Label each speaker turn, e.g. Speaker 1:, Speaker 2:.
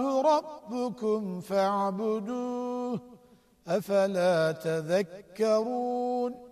Speaker 1: ربكم فاعبدوه أفلا تذكرون